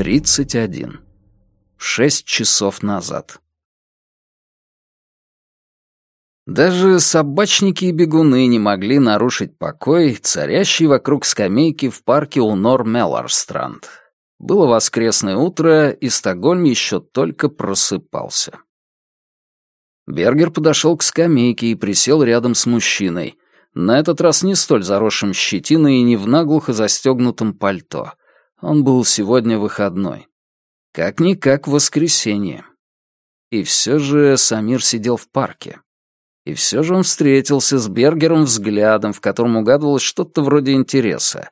9.31. Шесть часов назад. Даже собачники и бегуны не могли нарушить покой, царящий вокруг скамейки в парке у Нор-Мелларстранд. Было воскресное утро, и Стокгольм еще только просыпался. Бергер подошел к скамейке и присел рядом с мужчиной. На этот раз не столь заросшим щетиной и не в наглухо застегнутом пальто. Он был сегодня выходной. Как-никак воскресенье. И все же Самир сидел в парке. И все же он встретился с Бергером взглядом, в котором угадывалось что-то вроде интереса.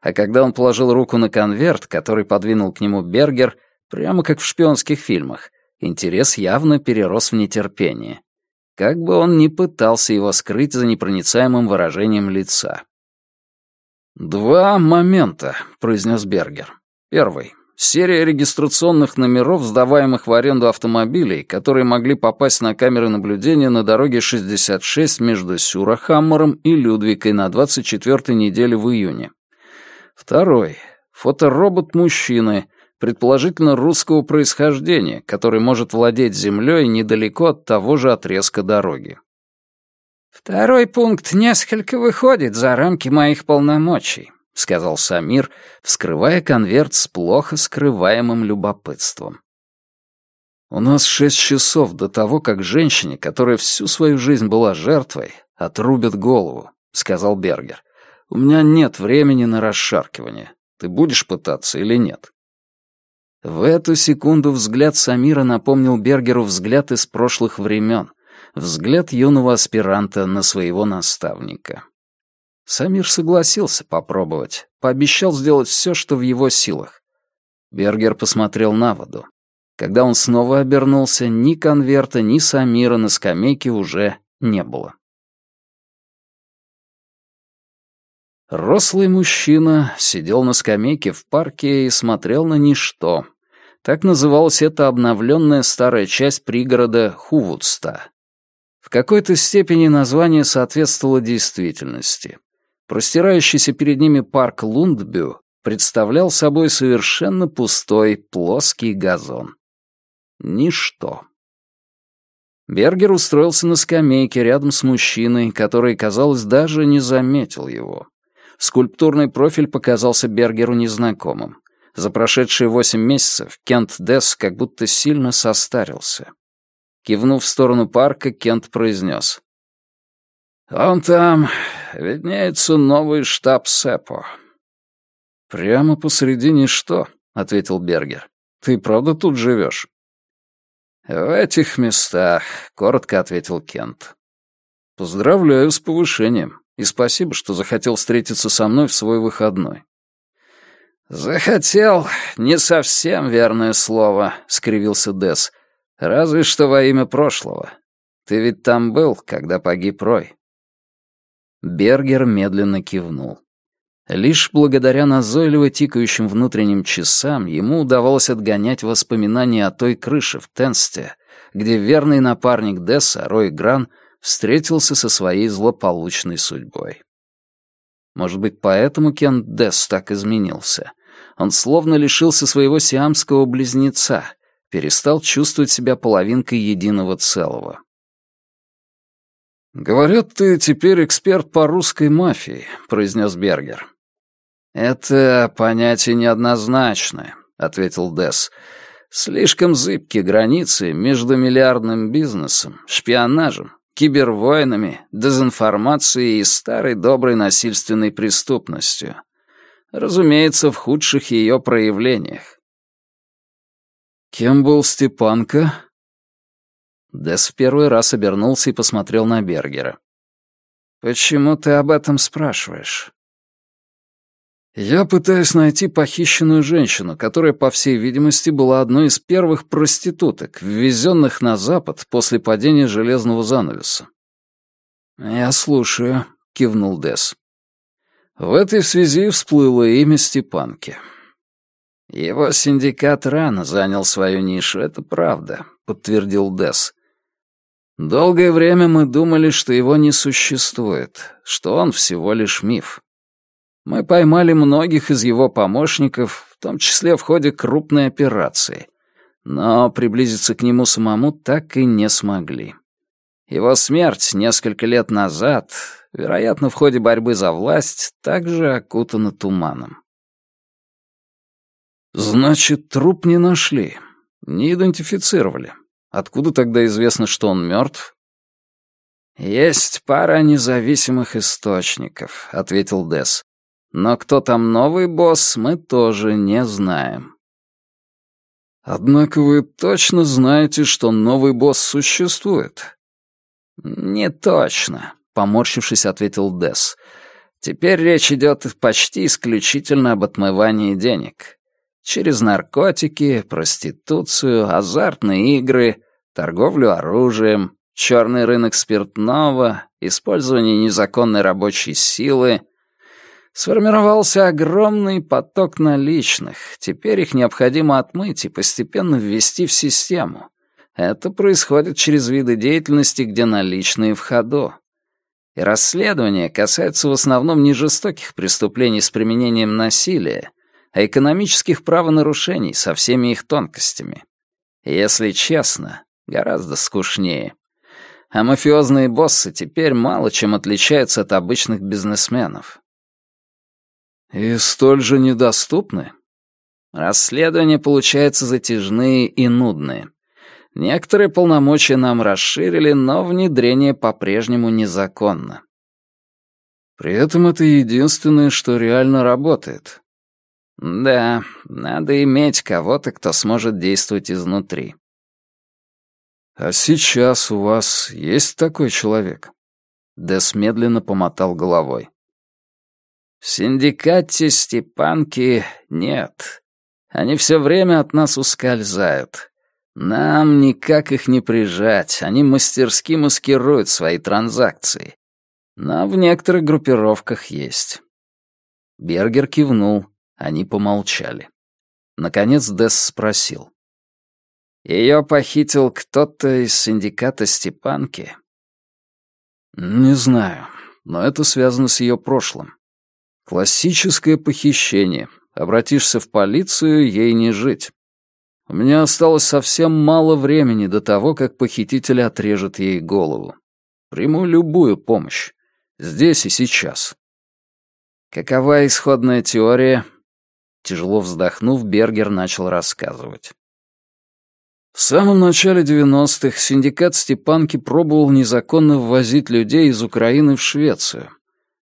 А когда он положил руку на конверт, который подвинул к нему Бергер, прямо как в шпионских фильмах, интерес явно перерос в нетерпение. Как бы он ни пытался его скрыть за непроницаемым выражением лица. «Два момента», — произнес Бергер. «Первый. Серия регистрационных номеров, сдаваемых в аренду автомобилей, которые могли попасть на камеры наблюдения на дороге 66 между Сюрахаммером и Людвикой на 24-й неделе в июне. Второй. Фоторобот мужчины, предположительно русского происхождения, который может владеть землей недалеко от того же отрезка дороги. «Второй пункт несколько выходит за рамки моих полномочий», — сказал Самир, вскрывая конверт с плохо скрываемым любопытством. «У нас шесть часов до того, как женщине, которая всю свою жизнь была жертвой, отрубят голову», — сказал Бергер. «У меня нет времени на расшаркивание. Ты будешь пытаться или нет?» В эту секунду взгляд Самира напомнил Бергеру взгляд из прошлых времен, взгляд юного аспиранта на своего наставника. Самир согласился попробовать, пообещал сделать все, что в его силах. Бергер посмотрел на воду. Когда он снова обернулся, ни конверта, ни Самира на скамейке уже не было. Рослый мужчина сидел на скамейке в парке и смотрел на ничто. Так называлась эта обновленная старая часть пригорода Хувудста. В какой-то степени название соответствовало действительности. Простирающийся перед ними парк Лундбю представлял собой совершенно пустой плоский газон. Ничто. Бергер устроился на скамейке рядом с мужчиной, который, казалось, даже не заметил его. Скульптурный профиль показался Бергеру незнакомым. За прошедшие восемь месяцев Кент Десс как будто сильно состарился. Кивнув в сторону парка, Кент произнес. «Он там виднеется новый штаб СЭПО». «Прямо посредине что?» — ответил Бергер. «Ты правда тут живешь?» «В этих местах», — коротко ответил Кент. «Поздравляю с повышением, и спасибо, что захотел встретиться со мной в свой выходной». «Захотел — не совсем верное слово», — скривился Десс. «Разве что во имя прошлого. Ты ведь там был, когда погиб Рой». Бергер медленно кивнул. Лишь благодаря назойливо тикающим внутренним часам ему удавалось отгонять воспоминания о той крыше в Тенсте, где верный напарник Десса, Рой Гран, встретился со своей злополучной судьбой. Может быть, поэтому Кен Десс так изменился. Он словно лишился своего сиамского близнеца, перестал чувствовать себя половинкой единого целого. «Говорят, ты теперь эксперт по русской мафии», — произнес Бергер. «Это понятие неоднозначное», — ответил Десс. «Слишком зыбкие границы между миллиардным бизнесом, шпионажем, кибервойнами, дезинформацией и старой доброй насильственной преступностью. Разумеется, в худших ее проявлениях». «Кем был Степанка?» Дес в первый раз обернулся и посмотрел на Бергера. «Почему ты об этом спрашиваешь?» «Я пытаюсь найти похищенную женщину, которая, по всей видимости, была одной из первых проституток, ввезенных на Запад после падения железного занавеса». «Я слушаю», — кивнул Дес. В этой связи всплыло имя Степанки. «Его синдикат рано занял свою нишу, это правда», — подтвердил Дес. Долгое время мы думали, что его не существует, что он всего лишь миф. Мы поймали многих из его помощников, в том числе в ходе крупной операции, но приблизиться к нему самому так и не смогли. Его смерть несколько лет назад, вероятно, в ходе борьбы за власть, также окутана туманом. Значит, труп не нашли, не идентифицировали. Откуда тогда известно, что он мертв? «Есть пара независимых источников», — ответил Десс. «Но кто там новый босс, мы тоже не знаем». «Однако вы точно знаете, что новый босс существует?» «Не точно», — поморщившись, ответил Десс. «Теперь речь идет почти исключительно об отмывании денег. Через наркотики, проституцию, азартные игры, торговлю оружием, черный рынок спиртного, использование незаконной рабочей силы. Сформировался огромный поток наличных. Теперь их необходимо отмыть и постепенно ввести в систему. Это происходит через виды деятельности, где наличные в ходу. И расследования касаются в основном не жестоких преступлений с применением насилия, а экономических правонарушений со всеми их тонкостями. Если честно, гораздо скучнее. А мафиозные боссы теперь мало чем отличаются от обычных бизнесменов. И столь же недоступны? Расследования получаются затяжные и нудные. Некоторые полномочия нам расширили, но внедрение по-прежнему незаконно. При этом это единственное, что реально работает. Да, надо иметь кого-то, кто сможет действовать изнутри. А сейчас у вас есть такой человек? Дес медленно помотал головой. В синдикате Степанки нет. Они все время от нас ускользают. Нам никак их не прижать, они мастерски маскируют свои транзакции. Но в некоторых группировках есть. Бергер кивнул, они помолчали. Наконец Десс спросил. «Ее похитил кто-то из синдиката Степанки?» «Не знаю, но это связано с ее прошлым. Классическое похищение. Обратишься в полицию, ей не жить. У меня осталось совсем мало времени до того, как похититель отрежет ей голову. Приму любую помощь. Здесь и сейчас». «Какова исходная теория?» Тяжело вздохнув, Бергер начал рассказывать. В самом начале 90-х синдикат Степанки пробовал незаконно ввозить людей из Украины в Швецию.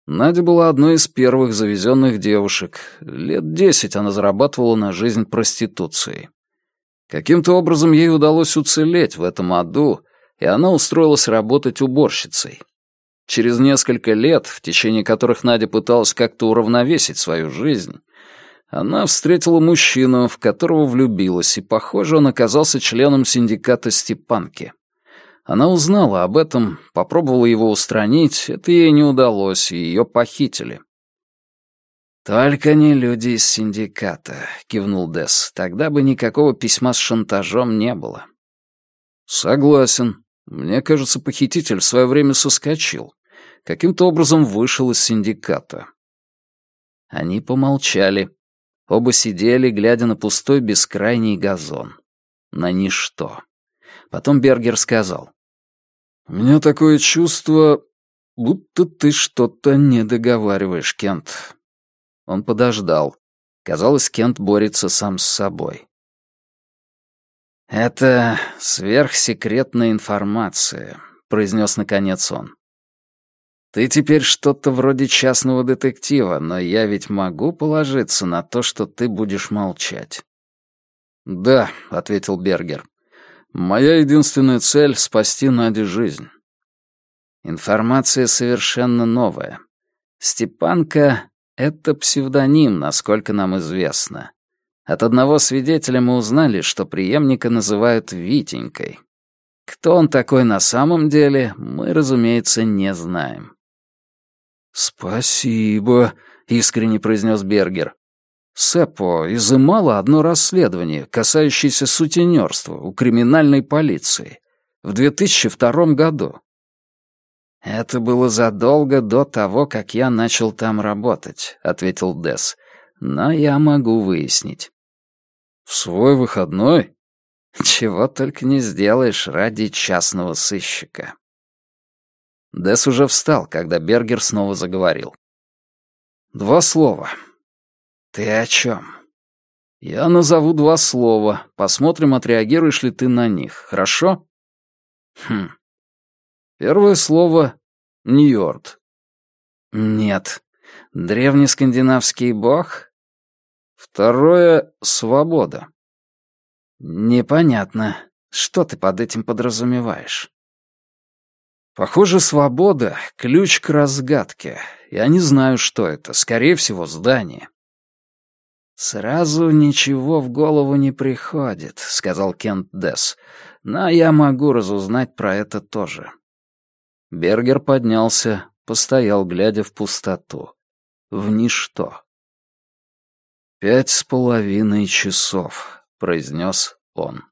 Надя была одной из первых завезенных девушек. Лет десять она зарабатывала на жизнь проституцией. Каким-то образом ей удалось уцелеть в этом аду, и она устроилась работать уборщицей. Через несколько лет, в течение которых Надя пыталась как-то уравновесить свою жизнь, она встретила мужчину, в которого влюбилась, и, похоже, он оказался членом синдиката Степанки. Она узнала об этом, попробовала его устранить, это ей не удалось, и ее похитили. «Только не люди из синдиката», — кивнул Десс. «Тогда бы никакого письма с шантажом не было». «Согласен. Мне кажется, похититель в свое время соскочил. Каким-то образом вышел из синдиката». Они помолчали. Оба сидели, глядя на пустой бескрайний газон. На ничто. Потом Бергер сказал. «У меня такое чувство, будто ты что-то не договариваешь, Кент». Он подождал. Казалось, Кент борется сам с собой. «Это сверхсекретная информация», — произнес наконец он. Ты теперь что-то вроде частного детектива, но я ведь могу положиться на то, что ты будешь молчать. Да, ответил Бергер. Моя единственная цель — спасти Наде жизнь. Информация совершенно новая. Степанка — это псевдоним, насколько нам известно. От одного свидетеля мы узнали, что преемника называют Витенькой. Кто он такой на самом деле, мы, разумеется, не знаем. «Спасибо», — искренне произнес Бергер. Сэпо изымало одно расследование, касающееся сутенерства у криминальной полиции в 2002 году. «Это было задолго до того, как я начал там работать», — ответил Десс. «Но я могу выяснить». «В свой выходной?» «Чего только не сделаешь ради частного сыщика». Десс уже встал, когда Бергер снова заговорил. «Два слова. Ты о чем?» «Я назову два слова. Посмотрим, отреагируешь ли ты на них. Хорошо?» «Хм. Первое слово — Ньорд. Нет. Древний скандинавский бог? Второе — свобода. Непонятно. Что ты под этим подразумеваешь? Похоже, свобода — ключ к разгадке. Я не знаю, что это. Скорее всего, здание. «Сразу ничего в голову не приходит», — сказал Кент Десс. «Но я могу разузнать про это тоже». Бергер поднялся, постоял, глядя в пустоту. В ничто. «Пять с половиной часов», — произнес он.